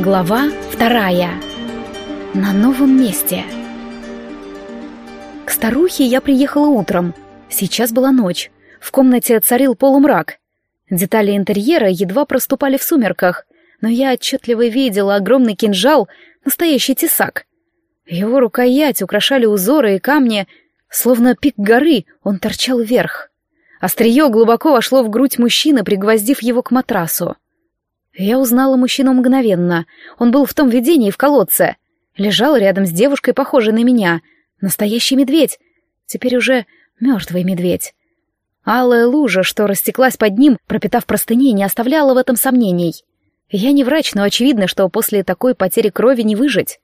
Глава вторая. На новом месте. К старухе я приехала утром. Сейчас была ночь. В комнате царил полумрак. Детали интерьера едва проступали в сумерках, но я отчетливо видела огромный кинжал, настоящий тесак. Его рукоять украшали узоры и камни, словно пик горы, он торчал вверх. Острие глубоко вошло в грудь мужчины, пригвоздив его к матрасу. Я узнала мужчину мгновенно. Он был в том видении в колодце. Лежал рядом с девушкой, похожей на меня. Настоящий медведь. Теперь уже мертвый медведь. Алая лужа, что растеклась под ним, пропитав простыней, не оставляла в этом сомнений. Я не врач, но очевидно, что после такой потери крови не выжить.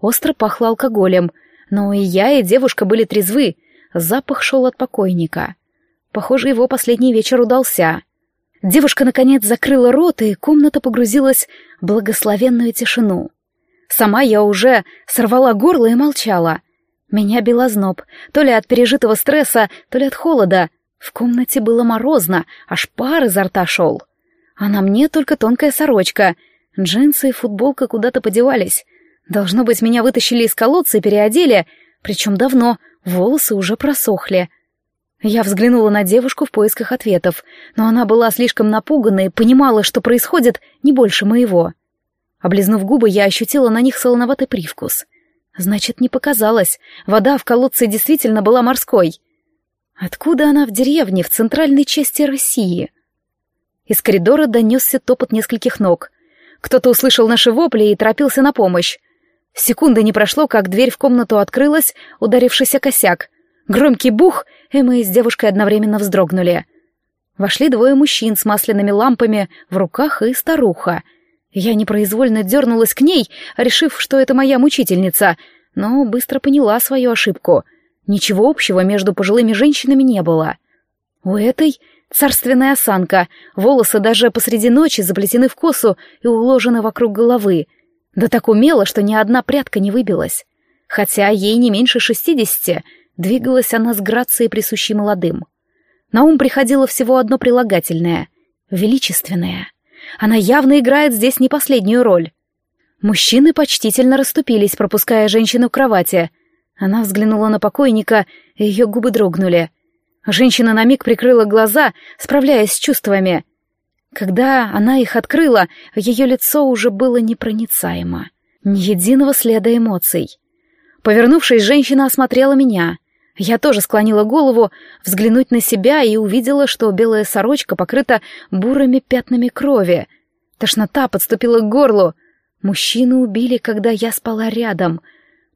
Остро пахло алкоголем, но и я, и девушка были трезвы. Запах шел от покойника. Похоже, его последний вечер удался. Девушка, наконец, закрыла рот, и комната погрузилась в благословенную тишину. Сама я уже сорвала горло и молчала. Меня била зноб, то ли от пережитого стресса, то ли от холода. В комнате было морозно, аж пар изо рта шел. А на мне только тонкая сорочка. Джинсы и футболка куда-то подевались. Должно быть, меня вытащили из колодца и переодели, причем давно, волосы уже просохли. Я взглянула на девушку в поисках ответов, но она была слишком напугана и понимала, что происходит не больше моего. Облизнув губы, я ощутила на них солоноватый привкус. Значит, не показалось. Вода в колодце действительно была морской. Откуда она в деревне, в центральной части России? Из коридора донесся топот нескольких ног. Кто-то услышал наши вопли и торопился на помощь. Секунды не прошло, как дверь в комнату открылась, ударившийся косяк. Громкий бух, и мы с девушкой одновременно вздрогнули. Вошли двое мужчин с масляными лампами в руках и старуха. Я непроизвольно дернулась к ней, решив, что это моя мучительница, но быстро поняла свою ошибку. Ничего общего между пожилыми женщинами не было. У этой царственная осанка, волосы даже посреди ночи заплетены в косу и уложены вокруг головы. Да так умело, что ни одна прядка не выбилась. Хотя ей не меньше шестидесяти — Двигалась она с грацией, присущей молодым. На ум приходило всего одно прилагательное — величественное. Она явно играет здесь не последнюю роль. Мужчины почтительно расступились, пропуская женщину к кровати. Она взглянула на покойника, и ее губы дрогнули. Женщина на миг прикрыла глаза, справляясь с чувствами. Когда она их открыла, ее лицо уже было непроницаемо. Ни единого следа эмоций. Повернувшись, женщина осмотрела меня. Я тоже склонила голову взглянуть на себя и увидела, что белая сорочка покрыта бурыми пятнами крови. Тошнота подступила к горлу. Мужчину убили, когда я спала рядом.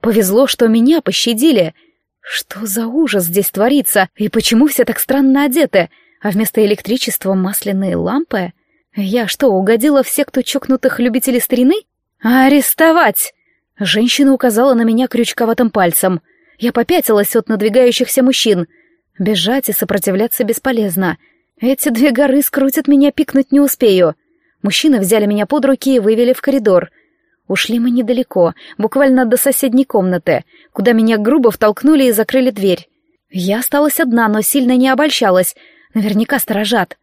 Повезло, что меня пощадили. Что за ужас здесь творится? И почему все так странно одеты? А вместо электричества масляные лампы? Я что, угодила в секту чокнутых любителей старины? Арестовать! Женщина указала на меня крючковатым пальцем — я попятилась от надвигающихся мужчин. Бежать и сопротивляться бесполезно. Эти две горы скрутят меня, пикнуть не успею. Мужчины взяли меня под руки и вывели в коридор. Ушли мы недалеко, буквально до соседней комнаты, куда меня грубо втолкнули и закрыли дверь. Я осталась одна, но сильно не обольщалась. Наверняка сторожат.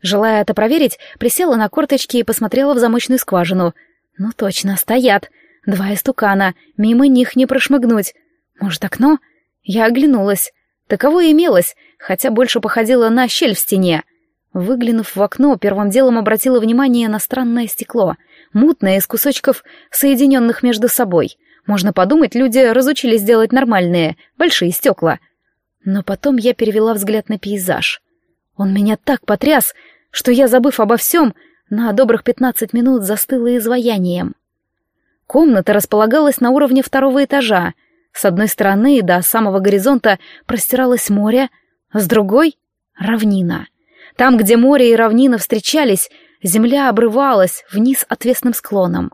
Желая это проверить, присела на корточки и посмотрела в замочную скважину. Ну точно, стоят. Два истукана, мимо них не прошмыгнуть. Может, окно? Я оглянулась. Таково имелось, хотя больше походило на щель в стене. Выглянув в окно, первым делом обратила внимание на странное стекло, мутное из кусочков, соединенных между собой. Можно подумать, люди разучились делать нормальные, большие стекла. Но потом я перевела взгляд на пейзаж. Он меня так потряс, что я, забыв обо всем, на добрых пятнадцать минут застыла изваянием. Комната располагалась на уровне второго этажа — с одной стороны до самого горизонта простиралось море, с другой — равнина. Там, где море и равнина встречались, земля обрывалась вниз отвесным склоном.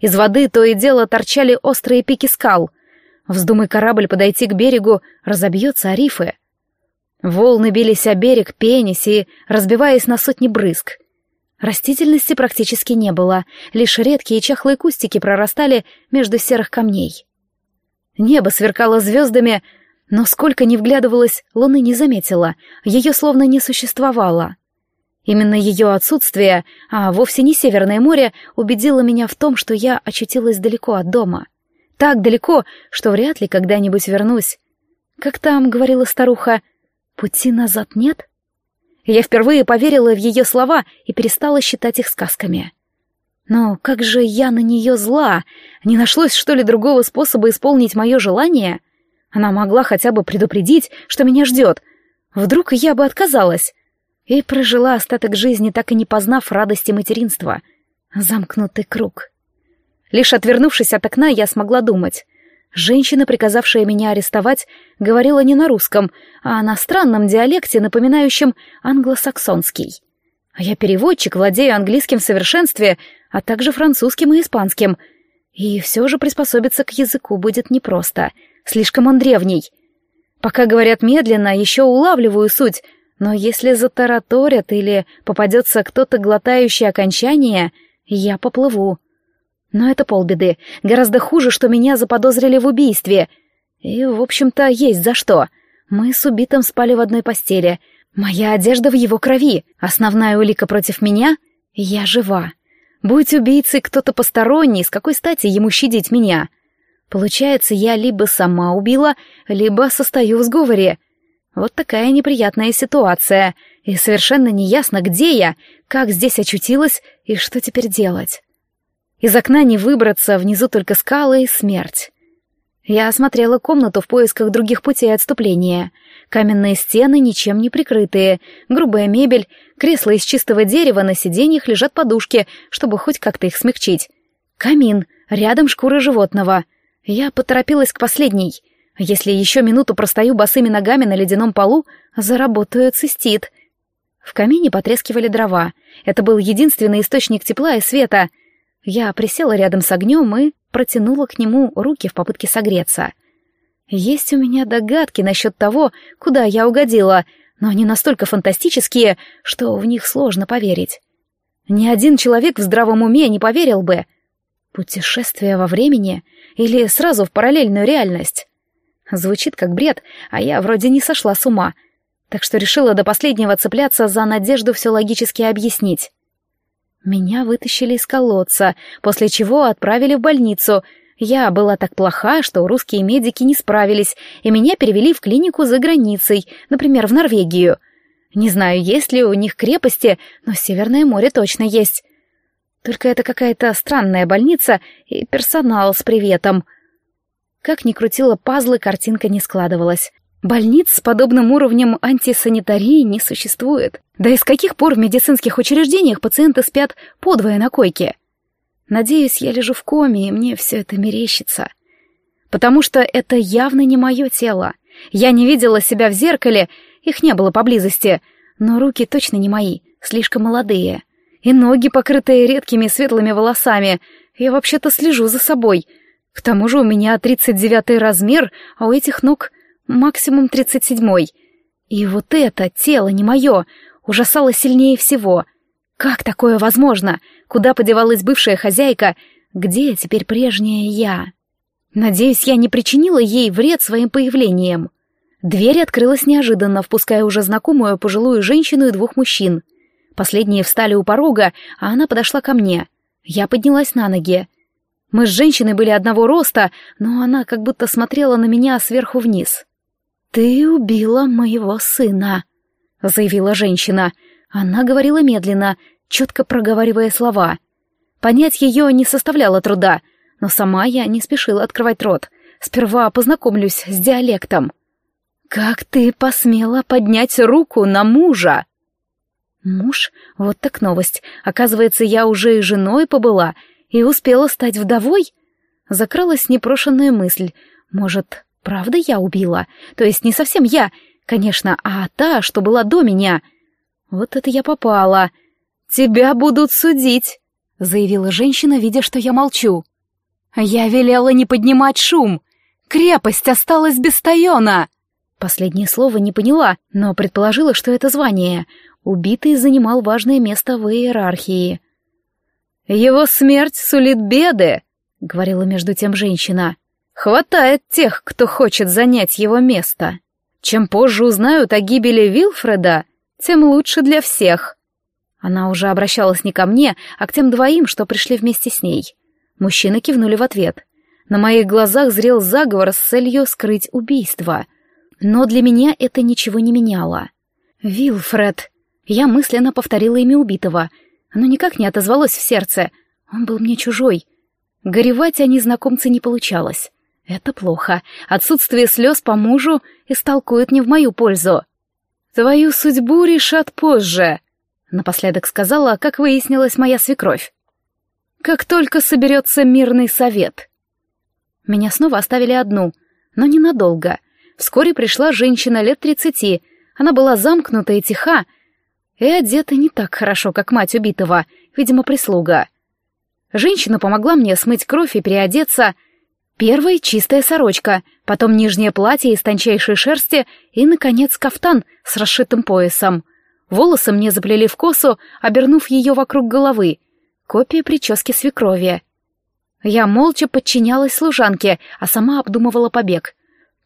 Из воды то и дело торчали острые пики скал. Вздумай корабль подойти к берегу, разобьется о рифы. Волны бились о берег, пенясь и разбиваясь на сотни брызг. Растительности практически не было, лишь редкие чахлые кустики прорастали между серых камней. Небо сверкало звездами, но сколько ни вглядывалась, луны не заметила, ее словно не существовало. Именно ее отсутствие, а вовсе не Северное море, убедило меня в том, что я очутилась далеко от дома. Так далеко, что вряд ли когда-нибудь вернусь. Как там говорила старуха, пути назад нет? Я впервые поверила в ее слова и перестала считать их сказками. Но как же я на нее зла? Не нашлось, что ли, другого способа исполнить мое желание? Она могла хотя бы предупредить, что меня ждет. Вдруг я бы отказалась. И прожила остаток жизни, так и не познав радости материнства. Замкнутый круг. Лишь отвернувшись от окна, я смогла думать. Женщина, приказавшая меня арестовать, говорила не на русском, а на странном диалекте, напоминающем англосаксонский. А я переводчик, владею английским в совершенстве, а также французским и испанским. И все же приспособиться к языку будет непросто. Слишком он древний. Пока говорят медленно, еще улавливаю суть, но если затараторят или попадется кто-то глотающий окончание, я поплыву. Но это полбеды. Гораздо хуже, что меня заподозрили в убийстве. И, в общем-то, есть за что. Мы с убитым спали в одной постели. Моя одежда в его крови. Основная улика против меня — я жива. Будь убийцей кто-то посторонний, с какой стати ему щадить меня? Получается, я либо сама убила, либо состою в сговоре. Вот такая неприятная ситуация, и совершенно неясно, где я, как здесь очутилась и что теперь делать. Из окна не выбраться, внизу только скалы и смерть. Я осмотрела комнату в поисках других путей отступления. Каменные стены ничем не прикрытые, грубая мебель, кресла из чистого дерева, на сиденьях лежат подушки, чтобы хоть как-то их смягчить. Камин, рядом шкура животного. Я поторопилась к последней. Если еще минуту простою босыми ногами на ледяном полу, заработаю цистит. В камине потрескивали дрова. Это был единственный источник тепла и света — я присела рядом с огнем и протянула к нему руки в попытке согреться. Есть у меня догадки насчет того, куда я угодила, но они настолько фантастические, что в них сложно поверить. Ни один человек в здравом уме не поверил бы. Путешествие во времени или сразу в параллельную реальность? Звучит как бред, а я вроде не сошла с ума, так что решила до последнего цепляться за надежду все логически объяснить. Меня вытащили из колодца, после чего отправили в больницу. Я была так плоха, что русские медики не справились, и меня перевели в клинику за границей, например, в Норвегию. Не знаю, есть ли у них крепости, но Северное море точно есть. Только это какая-то странная больница и персонал с приветом. Как ни крутила пазлы, картинка не складывалась. Больниц с подобным уровнем антисанитарии не существует. Да из каких пор в медицинских учреждениях пациенты спят подвое на койке? Надеюсь, я лежу в коме, и мне все это мерещится. Потому что это явно не мое тело. Я не видела себя в зеркале, их не было поблизости, но руки точно не мои, слишком молодые. И ноги, покрытые редкими светлыми волосами. Я вообще-то слежу за собой. К тому же у меня 39 размер, а у этих ног максимум тридцать седьмой. И вот это тело не мое, ужасало сильнее всего. Как такое возможно? Куда подевалась бывшая хозяйка? Где теперь прежняя я? Надеюсь, я не причинила ей вред своим появлением. Дверь открылась неожиданно, впуская уже знакомую пожилую женщину и двух мужчин. Последние встали у порога, а она подошла ко мне. Я поднялась на ноги. Мы с женщиной были одного роста, но она как будто смотрела на меня сверху вниз. «Ты убила моего сына», — заявила женщина. Она говорила медленно, четко проговаривая слова. Понять ее не составляло труда, но сама я не спешила открывать рот. Сперва познакомлюсь с диалектом. «Как ты посмела поднять руку на мужа?» «Муж? Вот так новость. Оказывается, я уже и женой побыла, и успела стать вдовой?» Закралась непрошенная мысль. «Может, Правда я убила? То есть не совсем я, конечно, а та, что была до меня. Вот это я попала. Тебя будут судить, заявила женщина, видя, что я молчу. Я велела не поднимать шум. Крепость осталась без Тайона. Последнее слово не поняла, но предположила, что это звание. Убитый занимал важное место в иерархии. «Его смерть сулит беды», — говорила между тем женщина. Хватает тех, кто хочет занять его место. Чем позже узнают о гибели Вилфреда, тем лучше для всех. Она уже обращалась не ко мне, а к тем двоим, что пришли вместе с ней. Мужчины кивнули в ответ. На моих глазах зрел заговор с целью скрыть убийство. Но для меня это ничего не меняло. «Вилфред!» Я мысленно повторила имя убитого. Оно никак не отозвалось в сердце. Он был мне чужой. Горевать о незнакомце не получалось. Это плохо. Отсутствие слез по мужу истолкует не в мою пользу. «Твою судьбу решат позже», — напоследок сказала, как выяснилось, моя свекровь. «Как только соберется мирный совет». Меня снова оставили одну, но ненадолго. Вскоре пришла женщина лет тридцати. Она была замкнута и тиха, и одета не так хорошо, как мать убитого, видимо, прислуга. Женщина помогла мне смыть кровь и переодеться — Первой чистая сорочка, потом нижнее платье из тончайшей шерсти и, наконец, кафтан с расшитым поясом. Волосы мне заплели в косу, обернув ее вокруг головы. Копия прически свекрови. Я молча подчинялась служанке, а сама обдумывала побег.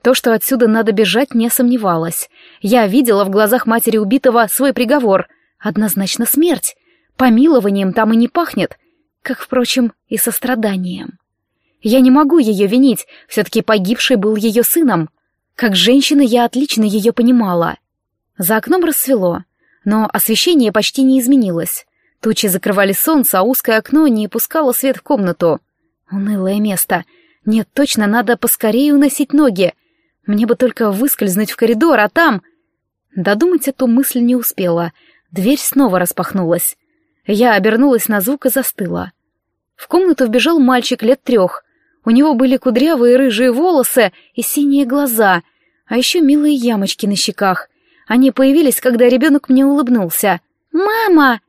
То, что отсюда надо бежать, не сомневалась. Я видела в глазах матери убитого свой приговор. Однозначно смерть. Помилованием там и не пахнет, как, впрочем, и состраданием. Я не могу ее винить, все-таки погибший был ее сыном. Как женщина я отлично ее понимала. За окном рассвело, но освещение почти не изменилось. Тучи закрывали солнце, а узкое окно не пускало свет в комнату. Унылое место. Нет, точно надо поскорее уносить ноги. Мне бы только выскользнуть в коридор, а там... Додумать эту мысль не успела. Дверь снова распахнулась. Я обернулась на звук и застыла. В комнату вбежал мальчик лет трех. У него были кудрявые рыжие волосы и синие глаза, а еще милые ямочки на щеках. Они появились, когда ребенок мне улыбнулся. «Мама!»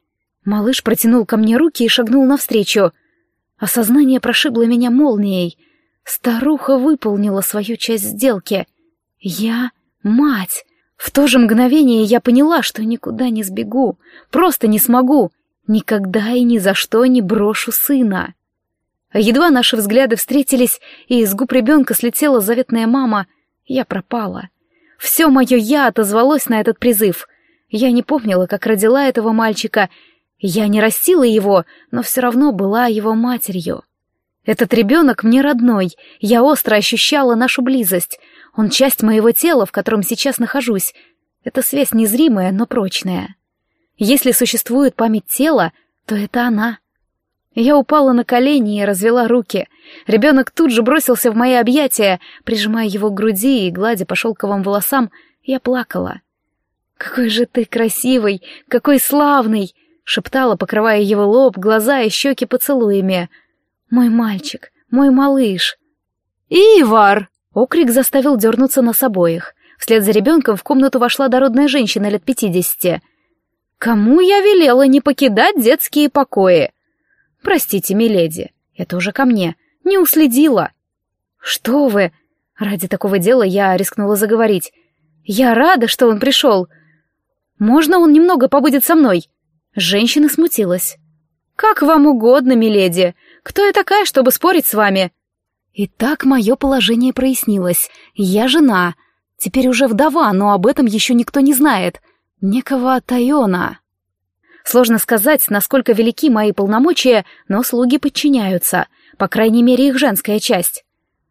Малыш протянул ко мне руки и шагнул навстречу. Осознание прошибло меня молнией. Старуха выполнила свою часть сделки. Я — мать. В то же мгновение я поняла, что никуда не сбегу, просто не смогу. Никогда и ни за что не брошу сына. Едва наши взгляды встретились, и из губ ребенка слетела заветная мама, я пропала. Все мое «я» отозвалось на этот призыв. Я не помнила, как родила этого мальчика. Я не растила его, но все равно была его матерью. Этот ребенок мне родной, я остро ощущала нашу близость. Он часть моего тела, в котором сейчас нахожусь. Это связь незримая, но прочная. Если существует память тела, то это она. Я упала на колени и развела руки. Ребенок тут же бросился в мои объятия, прижимая его к груди и гладя по шелковым волосам, я плакала. «Какой же ты красивый! Какой славный!» — шептала, покрывая его лоб, глаза и щеки поцелуями. «Мой мальчик, мой малыш!» «Ивар!» — окрик заставил дернуться нас обоих. Вслед за ребенком в комнату вошла дородная женщина лет пятидесяти. «Кому я велела не покидать детские покои?» «Простите, миледи, это уже ко мне. Не уследила». «Что вы?» Ради такого дела я рискнула заговорить. «Я рада, что он пришел. Можно он немного побудет со мной?» Женщина смутилась. «Как вам угодно, миледи. Кто я такая, чтобы спорить с вами?» И так мое положение прояснилось. Я жена. Теперь уже вдова, но об этом еще никто не знает. Некого Тайона. Сложно сказать, насколько велики мои полномочия, но слуги подчиняются, по крайней мере их женская часть.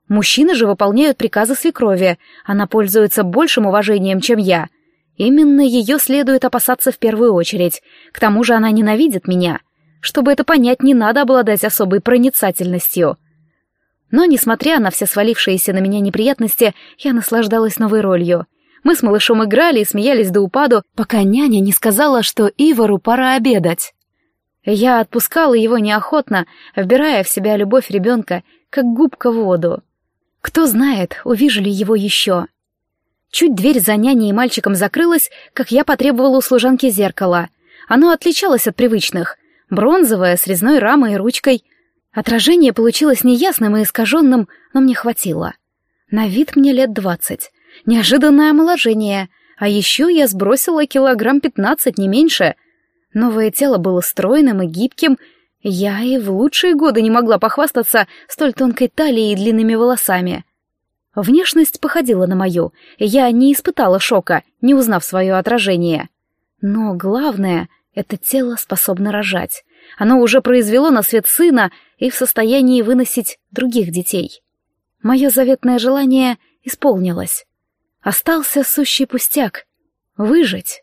Мужчины же выполняют приказы свекрови, она пользуется большим уважением, чем я. Именно ее следует опасаться в первую очередь, к тому же она ненавидит меня. Чтобы это понять, не надо обладать особой проницательностью. Но, несмотря на все свалившиеся на меня неприятности, я наслаждалась новой ролью — мы с малышом играли и смеялись до упаду, пока няня не сказала, что Ивару пора обедать. Я отпускала его неохотно, вбирая в себя любовь ребенка, как губка в воду. Кто знает, увижу ли его еще. Чуть дверь за няней и мальчиком закрылась, как я потребовала у служанки зеркала. Оно отличалось от привычных. Бронзовое, с резной рамой и ручкой. Отражение получилось неясным и искаженным, но мне хватило. На вид мне лет двадцать. Неожиданное омоложение. А еще я сбросила килограмм пятнадцать, не меньше. Новое тело было стройным и гибким. Я и в лучшие годы не могла похвастаться столь тонкой талией и длинными волосами. Внешность походила на мою, я не испытала шока, не узнав свое отражение. Но главное, Это тело способно рожать. Оно уже произвело на свет сына и в состоянии выносить других детей. Мое заветное желание исполнилось. Остался сущий пустяк — выжить.